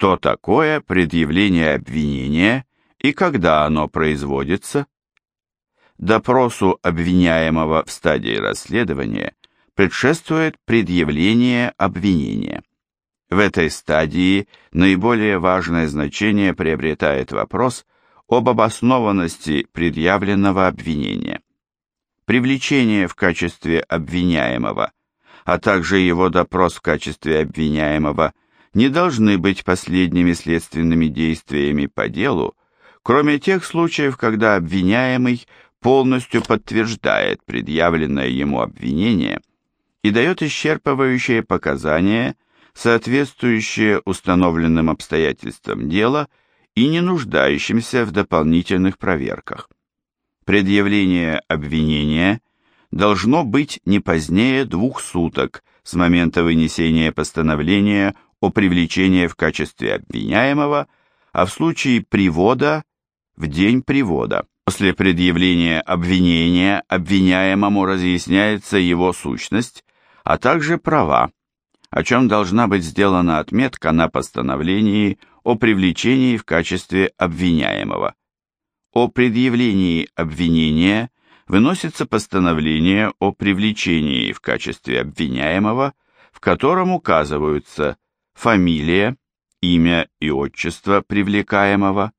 что такое предъявление обвинения и когда оно производится. Допросу обвиняемого в стадии расследования предшествует предъявление обвинения. В этой стадии наиболее важное значение приобретает вопрос об обоснованности предъявленного обвинения. Привлечение в качестве обвиняемого, а также его допрос в качестве обвиняемого не должны быть последними следственными действиями по делу, кроме тех случаев, когда обвиняемый полностью подтверждает предъявленное ему обвинение и дает исчерпывающие показания, соответствующие установленным обстоятельствам дела и не нуждающимся в дополнительных проверках. Предъявление обвинения должно быть не позднее двух суток с момента вынесения постановления о привлечении в качестве обвиняемого, а в случае привода в день привода. После предъявления обвинения обвиняемому разъясняется его сущность, а также права, о чем должна быть сделана отметка на постановлении о привлечении в качестве обвиняемого. О предъявлении обвинения выносится постановление о привлечении в качестве обвиняемого, в котором указываются фамилия, имя и отчество привлекаемого,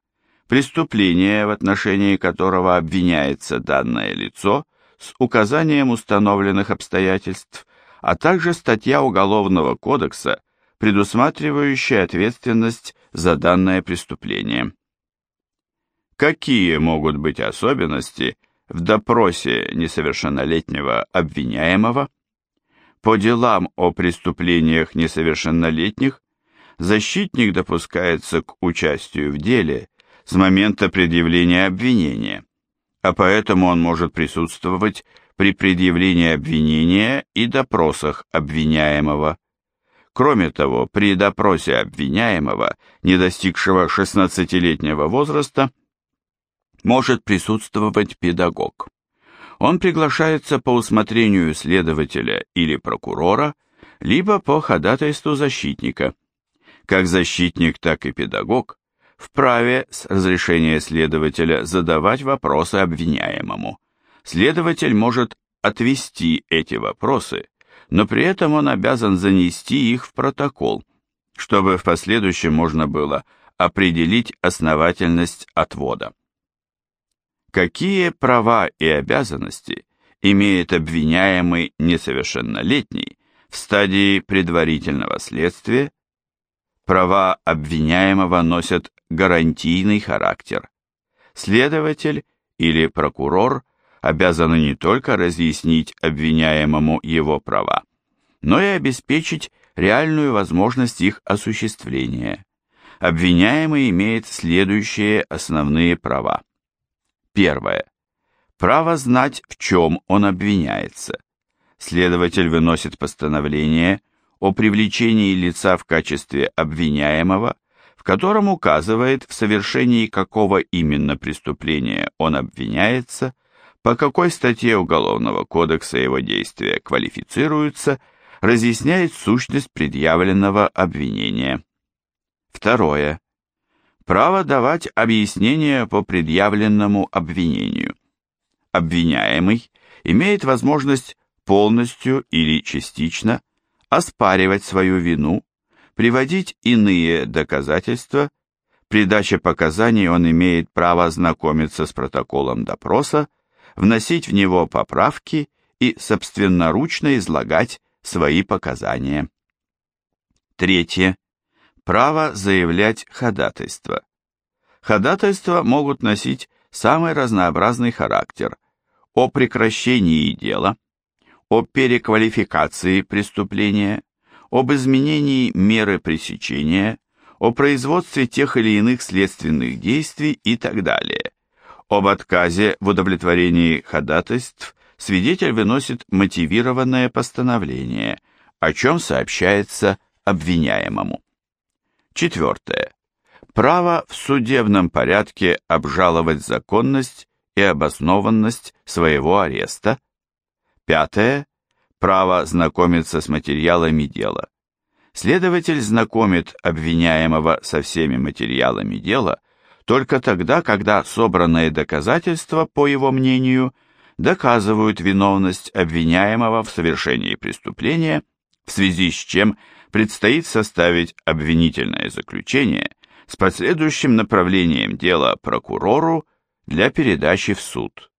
преступление, в отношении которого обвиняется данное лицо, с указанием установленных обстоятельств, а также статья Уголовного кодекса, предусматривающая ответственность за данное преступление. Какие могут быть особенности в допросе несовершеннолетнего обвиняемого? По делам о преступлениях несовершеннолетних защитник допускается к участию в деле с момента предъявления обвинения, а поэтому он может присутствовать при предъявлении обвинения и допросах обвиняемого. Кроме того, при допросе обвиняемого, не достигшего 16-летнего возраста, может присутствовать педагог. Он приглашается по усмотрению следователя или прокурора, либо по ходатайству защитника. Как защитник, так и педагог вправе с разрешения следователя задавать вопросы обвиняемому. Следователь может отвести эти вопросы, но при этом он обязан занести их в протокол, чтобы в последующем можно было определить основательность отвода. Какие права и обязанности имеет обвиняемый несовершеннолетний в стадии предварительного следствия? Права обвиняемого носят гарантийный характер. Следователь или прокурор обязаны не только разъяснить обвиняемому его права, но и обеспечить реальную возможность их осуществления. Обвиняемый имеет следующие основные права. Первое. Право знать, в чем он обвиняется. Следователь выносит постановление о привлечении лица в качестве обвиняемого, в котором указывает, в совершении какого именно преступления он обвиняется, по какой статье Уголовного кодекса его действия квалифицируются, разъясняет сущность предъявленного обвинения. Второе право давать объяснения по предъявленному обвинению. Обвиняемый имеет возможность полностью или частично оспаривать свою вину, приводить иные доказательства, при даче показаний он имеет право знакомиться с протоколом допроса, вносить в него поправки и собственноручно излагать свои показания. Третье право заявлять ходатайство. Ходатайства могут носить самый разнообразный характер о прекращении дела, о переквалификации преступления, об изменении меры пресечения, о производстве тех или иных следственных действий и так далее. Об отказе в удовлетворении ходатайств свидетель выносит мотивированное постановление, о чем сообщается обвиняемому. Четвертое. Право в судебном порядке обжаловать законность и обоснованность своего ареста. Пятое. Право знакомиться с материалами дела. следователь знакомит обвиняемого со всеми материалами дела только тогда, когда собранные доказательства, по его мнению, доказывают виновность обвиняемого в совершении преступления, в связи с чем предстоит составить обвинительное заключение с последующим направлением дела прокурору для передачи в суд.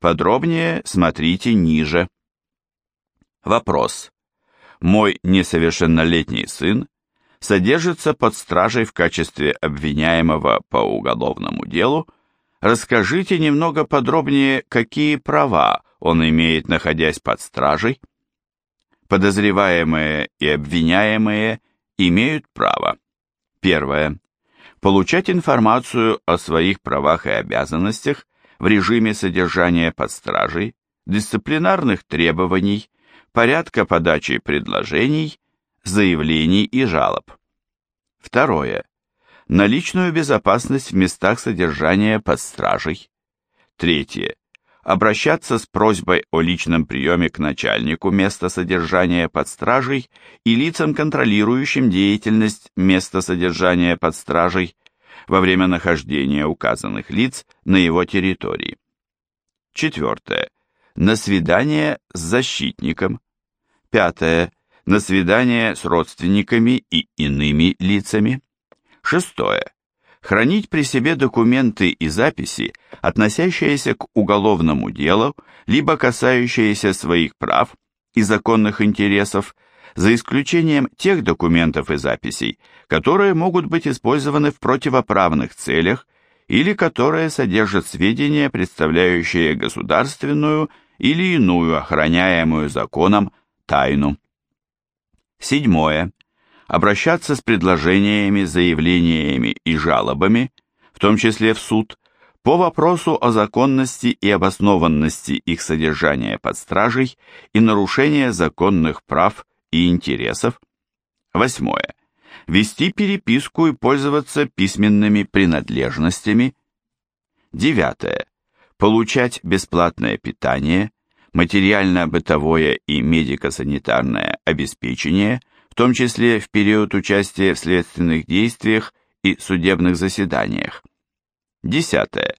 Подробнее смотрите ниже. Вопрос. Мой несовершеннолетний сын содержится под стражей в качестве обвиняемого по уголовному делу. Расскажите немного подробнее, какие права он имеет, находясь под стражей. Подозреваемые и обвиняемые имеют право. Первое. Получать информацию о своих правах и обязанностях в режиме содержания под стражей, дисциплинарных требований, порядка подачи предложений, заявлений и жалоб. Второе. Наличную безопасность в местах содержания под стражей. Третье. Обращаться с просьбой о личном приеме к начальнику места содержания под стражей и лицам, контролирующим деятельность места содержания под стражей во время нахождения указанных лиц на его территории. Четвертое. На свидание с защитником, Пятое. На свидание с родственниками и иными лицами. Шестое. Хранить при себе документы и записи, относящиеся к уголовному делу, либо касающиеся своих прав и законных интересов, за исключением тех документов и записей, которые могут быть использованы в противоправных целях или которые содержат сведения, представляющие государственную или иную охраняемую законом тайну. Седьмое. Обращаться с предложениями, заявлениями и жалобами, в том числе в суд, по вопросу о законности и обоснованности их содержания под стражей и нарушения законных прав и интересов. Восьмое. Вести переписку и пользоваться письменными принадлежностями. Девятое. Получать бесплатное питание, материально-бытовое и медико-санитарное обеспечение, в том числе в период участия в следственных действиях и судебных заседаниях. Десятое.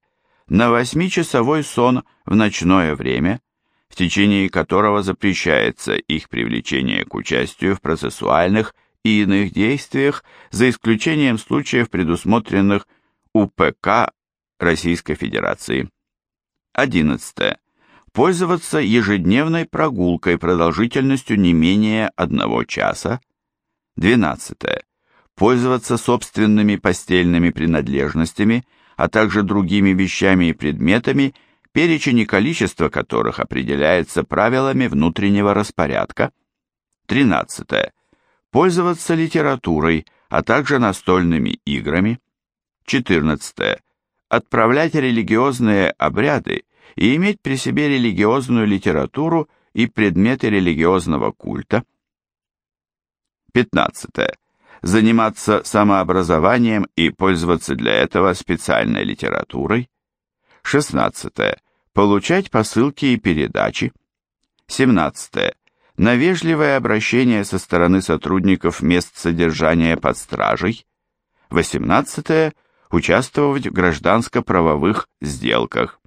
На восьмичасовой сон в ночное время, в течение которого запрещается их привлечение к участию в процессуальных и иных действиях, за исключением случаев, предусмотренных УПК Российской Федерации. Одиннадцатое пользоваться ежедневной прогулкой продолжительностью не менее одного часа. 12. Пользоваться собственными постельными принадлежностями, а также другими вещами и предметами, перечень и количество которых определяется правилами внутреннего распорядка. 13. Пользоваться литературой, а также настольными играми. 14. Отправлять религиозные обряды и иметь при себе религиозную литературу и предметы религиозного культа. 15. Заниматься самообразованием и пользоваться для этого специальной литературой. 16. Получать посылки и передачи. 17. На вежливое обращение со стороны сотрудников мест содержания под стражей. 18. Участвовать в гражданско-правовых сделках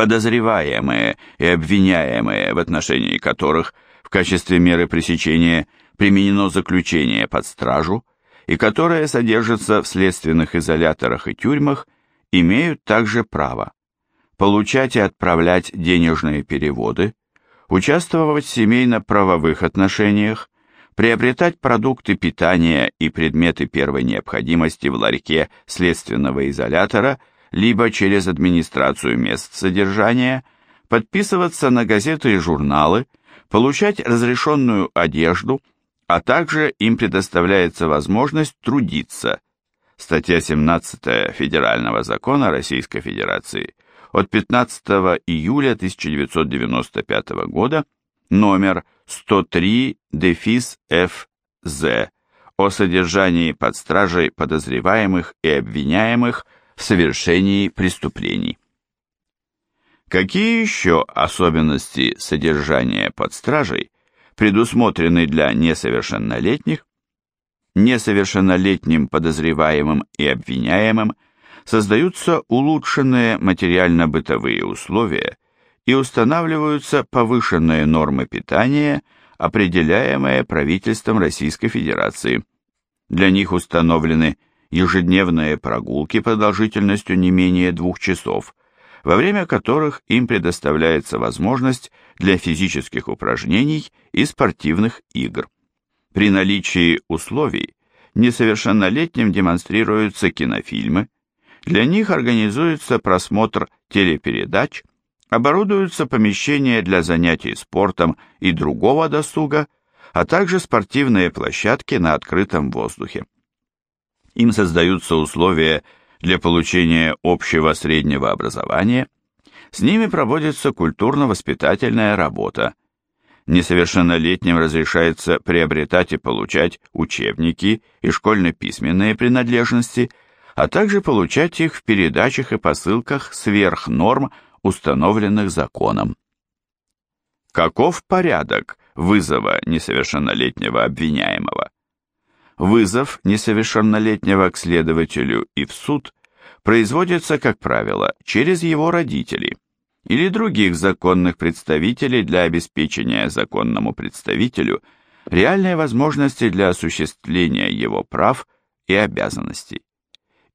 подозреваемые и обвиняемые, в отношении которых в качестве меры пресечения применено заключение под стражу, и которые содержатся в следственных изоляторах и тюрьмах, имеют также право получать и отправлять денежные переводы, участвовать в семейно-правовых отношениях, приобретать продукты питания и предметы первой необходимости в ларьке следственного изолятора либо через администрацию мест содержания, подписываться на газеты и журналы, получать разрешенную одежду, а также им предоставляется возможность трудиться. Статья 17 Федерального закона Российской Федерации от 15 июля 1995 года номер 103 дефис ФЗ о содержании под стражей подозреваемых и обвиняемых – в совершении преступлений. Какие еще особенности содержания под стражей предусмотрены для несовершеннолетних, несовершеннолетним подозреваемым и обвиняемым создаются улучшенные материально-бытовые условия и устанавливаются повышенные нормы питания, определяемые правительством Российской Федерации. Для них установлены ежедневные прогулки продолжительностью не менее двух часов, во время которых им предоставляется возможность для физических упражнений и спортивных игр. При наличии условий несовершеннолетним демонстрируются кинофильмы, для них организуется просмотр телепередач, оборудуются помещения для занятий спортом и другого досуга, а также спортивные площадки на открытом воздухе. Им создаются условия для получения общего среднего образования, с ними проводится культурно-воспитательная работа. Несовершеннолетним разрешается приобретать и получать учебники и школьно-письменные принадлежности, а также получать их в передачах и посылках сверх норм, установленных законом. Каков порядок вызова несовершеннолетнего обвиняемого? Вызов несовершеннолетнего к следователю и в суд производится, как правило, через его родителей или других законных представителей для обеспечения законному представителю реальной возможности для осуществления его прав и обязанностей.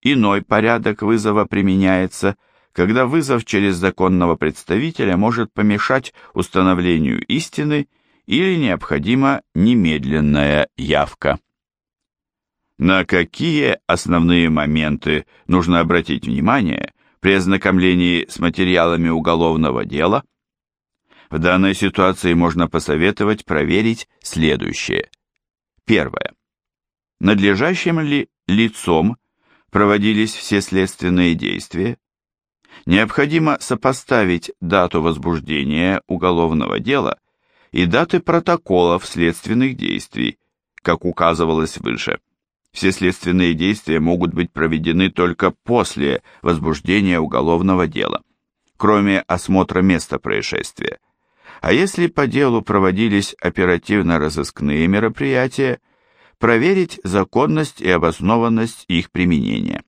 Иной порядок вызова применяется, когда вызов через законного представителя может помешать установлению истины или необходима немедленная явка. На какие основные моменты нужно обратить внимание при ознакомлении с материалами уголовного дела? В данной ситуации можно посоветовать проверить следующее. Первое. Надлежащим ли лицом проводились все следственные действия? Необходимо сопоставить дату возбуждения уголовного дела и даты протоколов следственных действий, как указывалось выше. Все следственные действия могут быть проведены только после возбуждения уголовного дела, кроме осмотра места происшествия. А если по делу проводились оперативно-розыскные мероприятия, проверить законность и обоснованность их применения.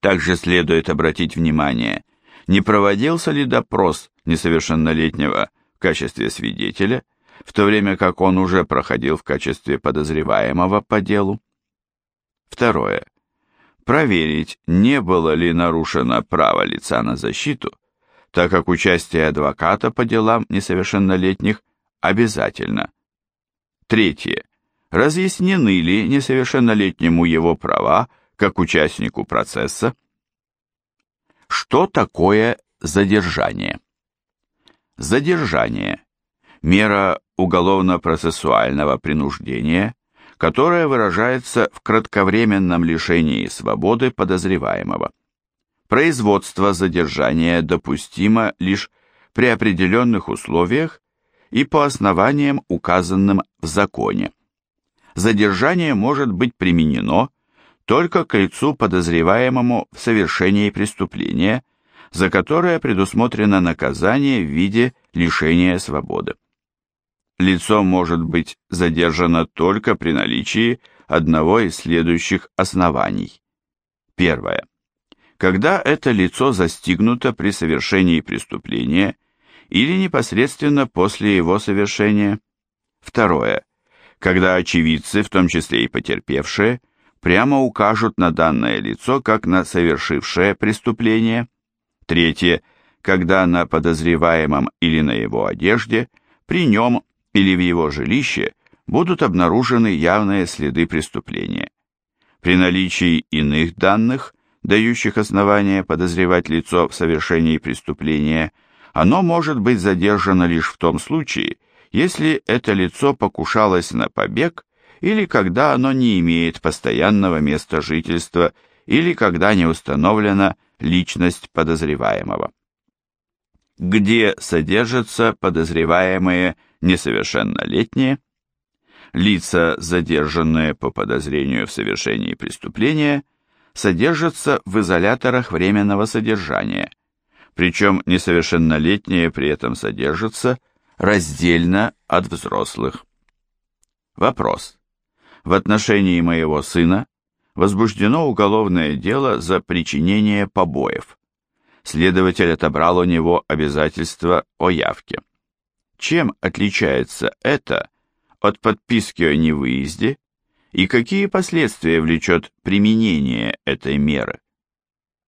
Также следует обратить внимание, не проводился ли допрос несовершеннолетнего в качестве свидетеля, в то время как он уже проходил в качестве подозреваемого по делу. Второе. Проверить, не было ли нарушено право лица на защиту, так как участие адвоката по делам несовершеннолетних обязательно. Третье. Разъяснены ли несовершеннолетнему его права как участнику процесса? Что такое задержание? Задержание – мера уголовно-процессуального принуждения, которое выражается в кратковременном лишении свободы подозреваемого. Производство задержания допустимо лишь при определенных условиях и по основаниям, указанным в законе. Задержание может быть применено только к лицу подозреваемому в совершении преступления, за которое предусмотрено наказание в виде лишения свободы лицо может быть задержано только при наличии одного из следующих оснований. Первое. Когда это лицо застигнуто при совершении преступления или непосредственно после его совершения. Второе. Когда очевидцы, в том числе и потерпевшие, прямо укажут на данное лицо как на совершившее преступление. Третье. Когда на подозреваемом или на его одежде, при нем или в его жилище будут обнаружены явные следы преступления. При наличии иных данных, дающих основания подозревать лицо в совершении преступления, оно может быть задержано лишь в том случае, если это лицо покушалось на побег или когда оно не имеет постоянного места жительства или когда не установлена личность подозреваемого. Где содержатся подозреваемые несовершеннолетние, лица, задержанные по подозрению в совершении преступления, содержатся в изоляторах временного содержания, причем несовершеннолетние при этом содержатся раздельно от взрослых. Вопрос. В отношении моего сына возбуждено уголовное дело за причинение побоев. Следователь отобрал у него обязательство о явке. Чем отличается это от подписки о невыезде и какие последствия влечет применение этой меры?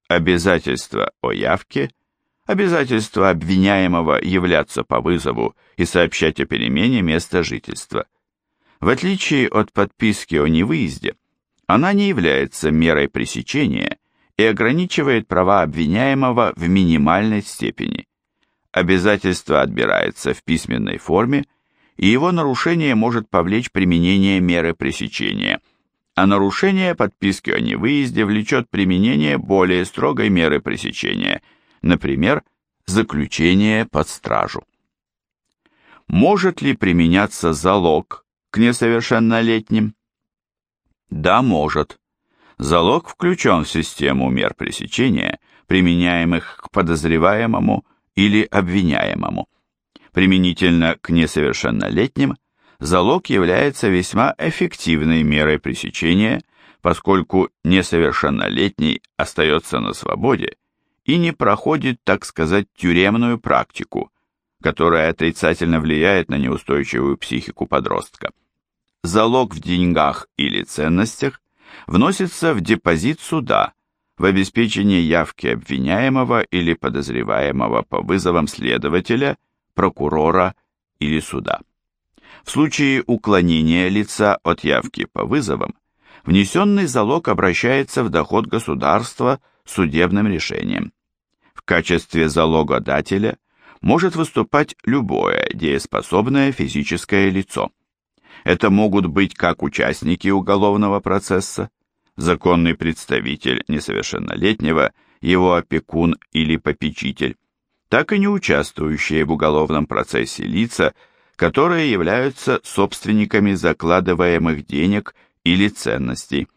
Обязательство о явке – обязательство обвиняемого являться по вызову и сообщать о перемене места жительства. В отличие от подписки о невыезде, она не является мерой пресечения и ограничивает права обвиняемого в минимальной степени. Обязательство отбирается в письменной форме, и его нарушение может повлечь применение меры пресечения, а нарушение подписки о невыезде влечет применение более строгой меры пресечения – например, заключение под стражу. Может ли применяться залог к несовершеннолетним? Да, может. Залог включен в систему мер пресечения, применяемых к подозреваемому или обвиняемому. Применительно к несовершеннолетним, залог является весьма эффективной мерой пресечения, поскольку несовершеннолетний остается на свободе и не проходит, так сказать, тюремную практику, которая отрицательно влияет на неустойчивую психику подростка. Залог в деньгах или ценностях вносится в депозит суда в обеспечение явки обвиняемого или подозреваемого по вызовам следователя, прокурора или суда. В случае уклонения лица от явки по вызовам, внесенный залог обращается в доход государства судебным решением. В качестве залогодателя может выступать любое дееспособное физическое лицо. Это могут быть как участники уголовного процесса, законный представитель несовершеннолетнего, его опекун или попечитель, так и не участвующие в уголовном процессе лица, которые являются собственниками закладываемых денег или ценностей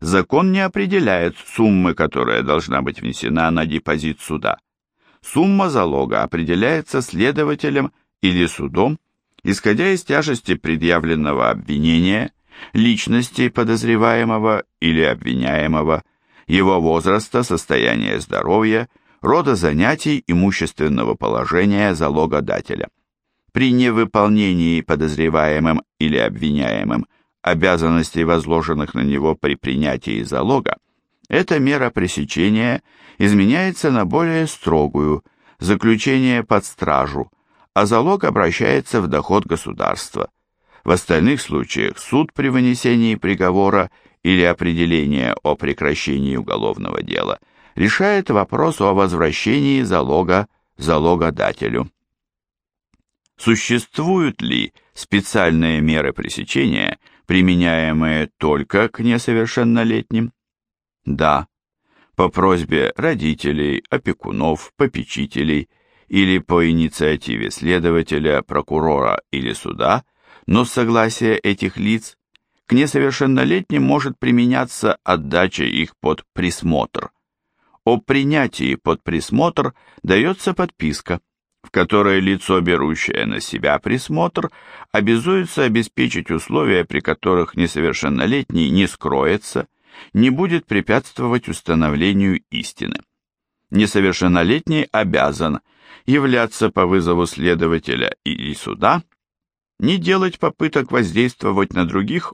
закон не определяет суммы, которая должна быть внесена на депозит суда. Сумма залога определяется следователем или судом, исходя из тяжести предъявленного обвинения, личности подозреваемого или обвиняемого, его возраста, состояния здоровья, рода занятий, имущественного положения залогодателя. При невыполнении подозреваемым или обвиняемым обязанностей, возложенных на него при принятии залога, эта мера пресечения изменяется на более строгую, заключение под стражу, а залог обращается в доход государства. В остальных случаях суд при вынесении приговора или определения о прекращении уголовного дела решает вопрос о возвращении залога залогодателю. Существуют ли специальные меры пресечения, применяемые только к несовершеннолетним? Да, по просьбе родителей, опекунов, попечителей или по инициативе следователя, прокурора или суда, но с согласия этих лиц к несовершеннолетним может применяться отдача их под присмотр. О принятии под присмотр дается подписка, в которой лицо, берущее на себя присмотр, обязуется обеспечить условия, при которых несовершеннолетний не скроется, не будет препятствовать установлению истины. Несовершеннолетний обязан являться по вызову следователя или суда, не делать попыток воздействовать на других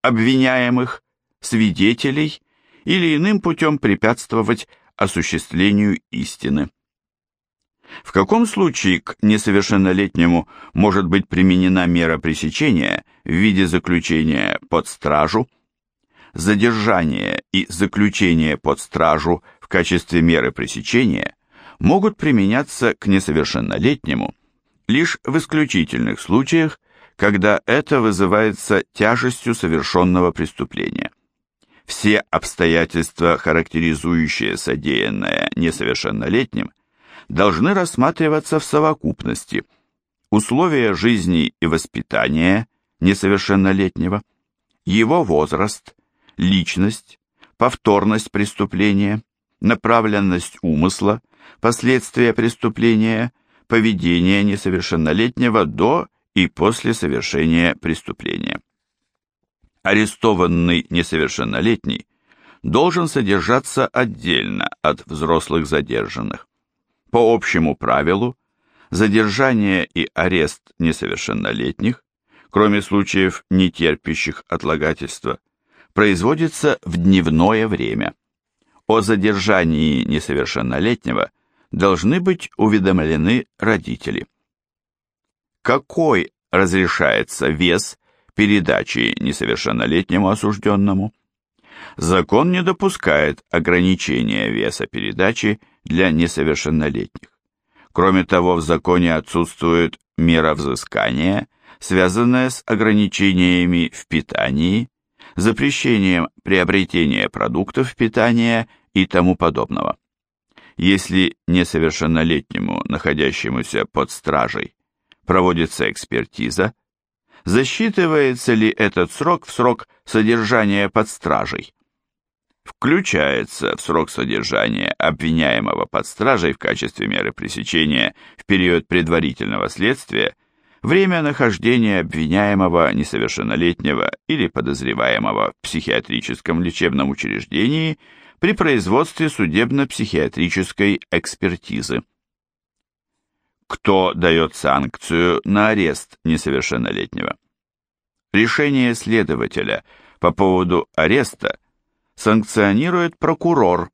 обвиняемых, свидетелей или иным путем препятствовать осуществлению истины. В каком случае к несовершеннолетнему может быть применена мера пресечения в виде заключения под стражу? Задержание и заключение под стражу в качестве меры пресечения могут применяться к несовершеннолетнему лишь в исключительных случаях, когда это вызывается тяжестью совершенного преступления. Все обстоятельства, характеризующие содеянное несовершеннолетним, должны рассматриваться в совокупности. Условия жизни и воспитания несовершеннолетнего, его возраст, личность, повторность преступления, направленность умысла, последствия преступления, поведение несовершеннолетнего до и после совершения преступления. Арестованный несовершеннолетний должен содержаться отдельно от взрослых задержанных. По общему правилу, задержание и арест несовершеннолетних, кроме случаев, не терпящих отлагательства, производится в дневное время. О задержании несовершеннолетнего должны быть уведомлены родители. Какой разрешается вес передачи несовершеннолетнему осужденному? Закон не допускает ограничения веса передачи для несовершеннолетних. Кроме того, в законе отсутствует мера взыскания, связанная с ограничениями в питании, запрещением приобретения продуктов питания и тому подобного. Если несовершеннолетнему, находящемуся под стражей, проводится экспертиза, засчитывается ли этот срок в срок содержания под стражей? Включается в срок содержания обвиняемого под стражей в качестве меры пресечения в период предварительного следствия время нахождения обвиняемого несовершеннолетнего или подозреваемого в психиатрическом лечебном учреждении при производстве судебно-психиатрической экспертизы. Кто дает санкцию на арест несовершеннолетнего? Решение следователя по поводу ареста санкционирует прокурор,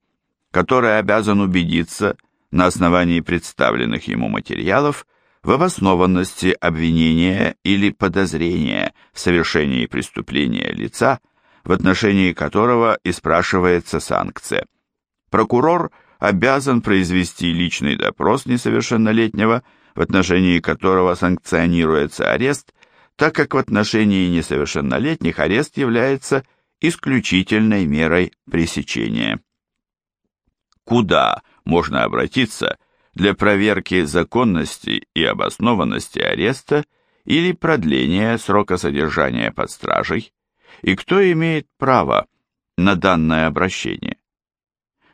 который обязан убедиться на основании представленных ему материалов в обоснованности обвинения или подозрения в совершении преступления лица, в отношении которого и спрашивается санкция. Прокурор обязан произвести личный допрос несовершеннолетнего, в отношении которого санкционируется арест, так как в отношении несовершеннолетних арест является исключительной мерой пресечения. Куда можно обратиться для проверки законности и обоснованности ареста или продления срока содержания под стражей, и кто имеет право на данное обращение?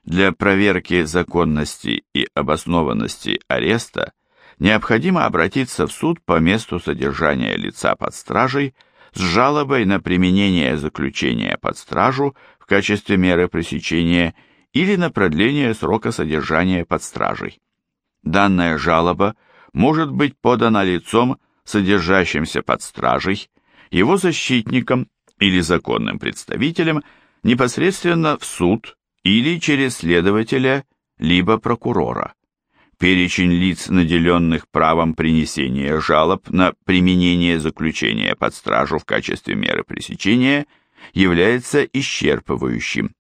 Для проверки законности и обоснованности ареста необходимо обратиться в суд по месту содержания лица под стражей с жалобой на применение заключения под стражу в качестве меры пресечения или на продление срока содержания под стражей. Данная жалоба может быть подана лицом, содержащимся под стражей, его защитником или законным представителем непосредственно в суд или через следователя либо прокурора. Перечень лиц, наделенных правом принесения жалоб на применение заключения под стражу в качестве меры пресечения, является исчерпывающим.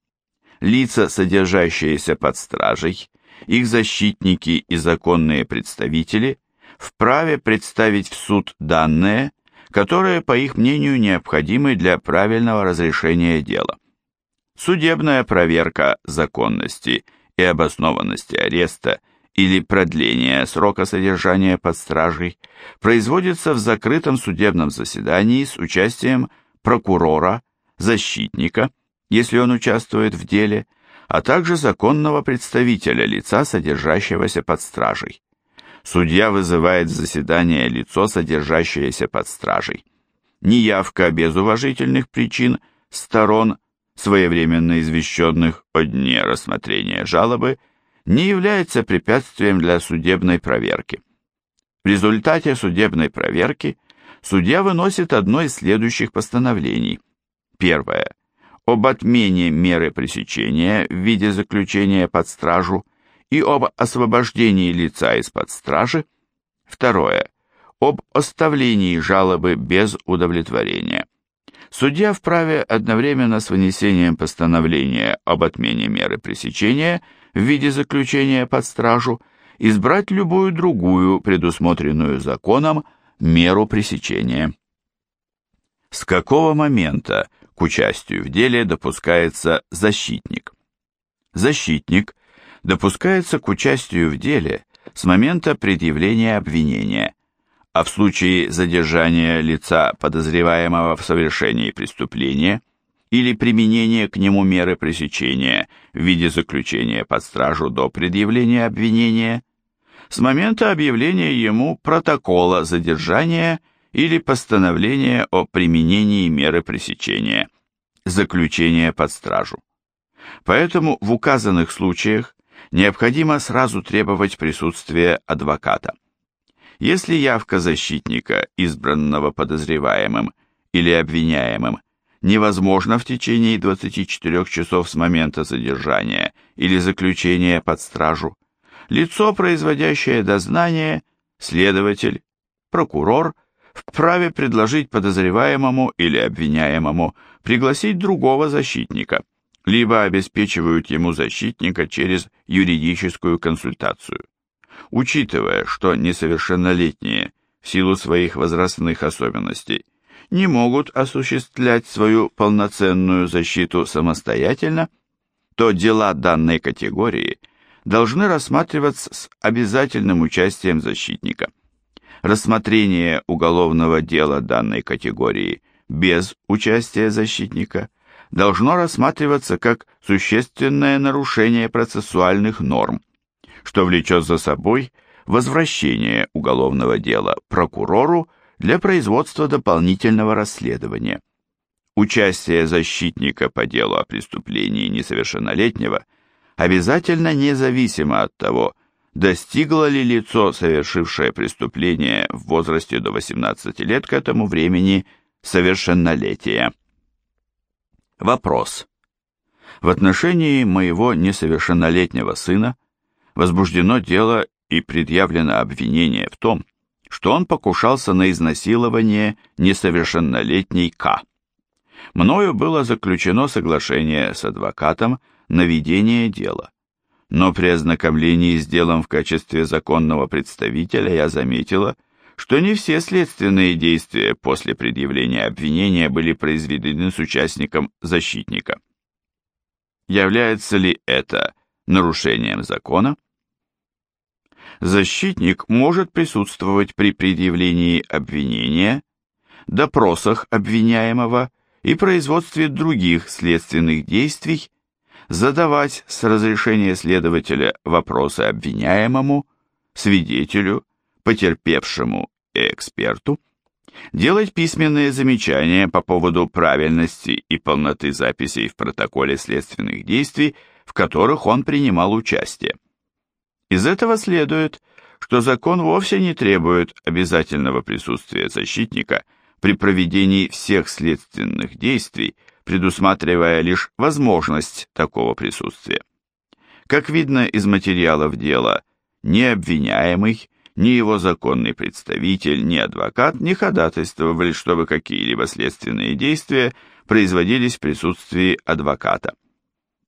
Лица, содержащиеся под стражей, их защитники и законные представители вправе представить в суд данные, которые, по их мнению, необходимы для правильного разрешения дела. Судебная проверка законности и обоснованности ареста – или продление срока содержания под стражей производится в закрытом судебном заседании с участием прокурора, защитника, если он участвует в деле, а также законного представителя лица, содержащегося под стражей. Судья вызывает в заседание лицо, содержащееся под стражей. Неявка без уважительных причин сторон, своевременно извещенных о дне рассмотрения жалобы – не является препятствием для судебной проверки. В результате судебной проверки судья выносит одно из следующих постановлений. Первое. Об отмене меры пресечения в виде заключения под стражу и об освобождении лица из-под стражи. Второе. Об оставлении жалобы без удовлетворения. Судья вправе одновременно с вынесением постановления об отмене меры пресечения – в виде заключения под стражу избрать любую другую, предусмотренную законом, меру пресечения. С какого момента к участию в деле допускается защитник? Защитник допускается к участию в деле с момента предъявления обвинения, а в случае задержания лица, подозреваемого в совершении преступления – или применение к нему меры пресечения в виде заключения под стражу до предъявления обвинения, с момента объявления ему протокола задержания или постановления о применении меры пресечения, заключения под стражу. Поэтому в указанных случаях необходимо сразу требовать присутствия адвоката. Если явка защитника, избранного подозреваемым или обвиняемым, невозможна в течение 24 часов с момента задержания или заключения под стражу, лицо, производящее дознание, следователь, прокурор, вправе предложить подозреваемому или обвиняемому пригласить другого защитника, либо обеспечивают ему защитника через юридическую консультацию. Учитывая, что несовершеннолетние в силу своих возрастных особенностей не могут осуществлять свою полноценную защиту самостоятельно, то дела данной категории должны рассматриваться с обязательным участием защитника. Рассмотрение уголовного дела данной категории без участия защитника должно рассматриваться как существенное нарушение процессуальных норм, что влечет за собой возвращение уголовного дела прокурору для производства дополнительного расследования. Участие защитника по делу о преступлении несовершеннолетнего обязательно независимо от того, достигло ли лицо, совершившее преступление в возрасте до 18 лет к этому времени совершеннолетия. Вопрос. В отношении моего несовершеннолетнего сына возбуждено дело и предъявлено обвинение в том, что он покушался на изнасилование несовершеннолетней К. Мною было заключено соглашение с адвокатом на ведение дела. Но при ознакомлении с делом в качестве законного представителя я заметила, что не все следственные действия после предъявления обвинения были произведены с участником защитника. Является ли это нарушением закона? защитник может присутствовать при предъявлении обвинения, допросах обвиняемого и производстве других следственных действий, задавать с разрешения следователя вопросы обвиняемому, свидетелю, потерпевшему и эксперту, делать письменные замечания по поводу правильности и полноты записей в протоколе следственных действий, в которых он принимал участие. Из этого следует, что закон вовсе не требует обязательного присутствия защитника при проведении всех следственных действий, предусматривая лишь возможность такого присутствия. Как видно из материалов дела, ни обвиняемый, ни его законный представитель, ни адвокат не ходатайствовали, чтобы какие-либо следственные действия производились в присутствии адвоката.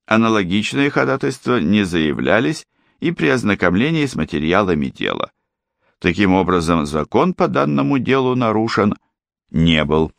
Аналогичные ходатайства не заявлялись и при ознакомлении с материалами дела. Таким образом, закон по данному делу нарушен не был.